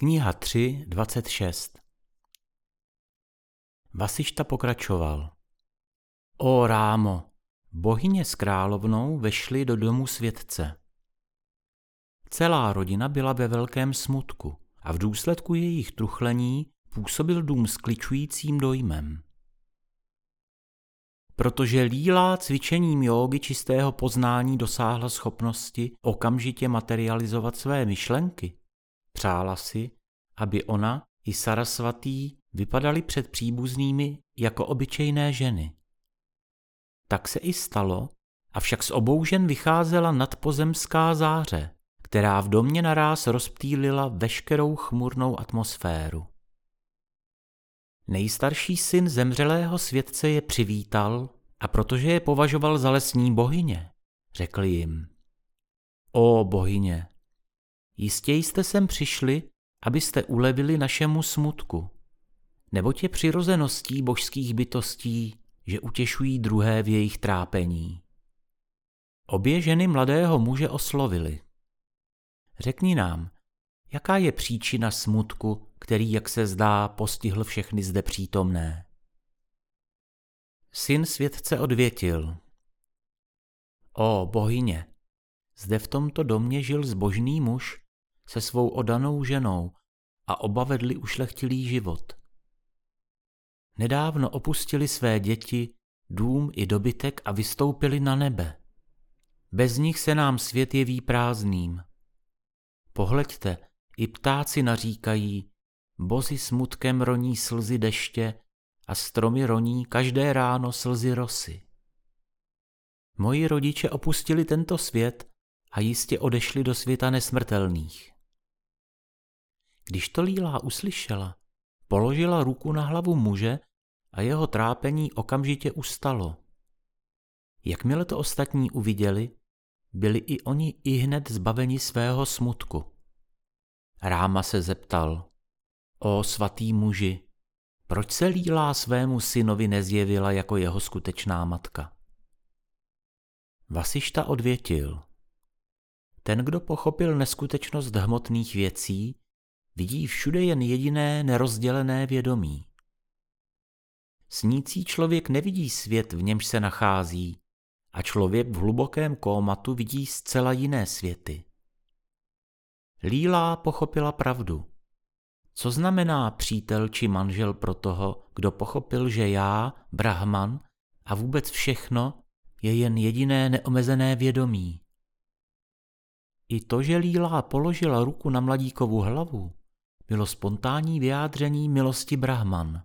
Kniha 3, 26 Vasišta pokračoval. O Rámo, bohyně s královnou vešly do domu světce. Celá rodina byla ve velkém smutku a v důsledku jejich truchlení působil dům skličujícím dojmem. Protože Líla cvičením jógy čistého poznání dosáhla schopnosti okamžitě materializovat své myšlenky, přála si, aby ona i Sarasvatý vypadali před příbuznými jako obyčejné ženy. Tak se i stalo, avšak z obou žen vycházela nadpozemská záře, která v domě naráz rozptýlila veškerou chmurnou atmosféru. Nejstarší syn zemřelého světce je přivítal a protože je považoval za lesní bohyně, řekl jim. O bohyně, jistě jste sem přišli, abyste ulevili našemu smutku. Neboť je přirozeností božských bytostí, že utěšují druhé v jejich trápení. Obě ženy mladého muže oslovili. Řekni nám, jaká je příčina smutku, který, jak se zdá, postihl všechny zde přítomné. Syn světce odvětil. O bohyně, zde v tomto domě žil zbožný muž se svou odanou ženou a oba vedli ušlechtilý život. Nedávno opustili své děti, dům i dobytek a vystoupili na nebe. Bez nich se nám svět jeví prázdným. Pohleďte, i ptáci naříkají, bozy smutkem roní slzy deště a stromy roní každé ráno slzy rosy. Moji rodiče opustili tento svět a jistě odešli do světa nesmrtelných. Když to Lílá uslyšela, položila ruku na hlavu muže a jeho trápení okamžitě ustalo. Jakmile to ostatní uviděli, byli i oni i hned zbaveni svého smutku. Ráma se zeptal, o svatý muži, proč se Lílá svému synovi nezjevila jako jeho skutečná matka? Vasišta odvětil, ten, kdo pochopil neskutečnost hmotných věcí, vidí všude jen jediné nerozdělené vědomí. Snící člověk nevidí svět, v němž se nachází, a člověk v hlubokém kómatu vidí zcela jiné světy. Lílá pochopila pravdu. Co znamená přítel či manžel pro toho, kdo pochopil, že já, Brahman a vůbec všechno je jen jediné neomezené vědomí? I to, že Lílá položila ruku na mladíkovu hlavu, bylo spontánní vyjádření milosti Brahman.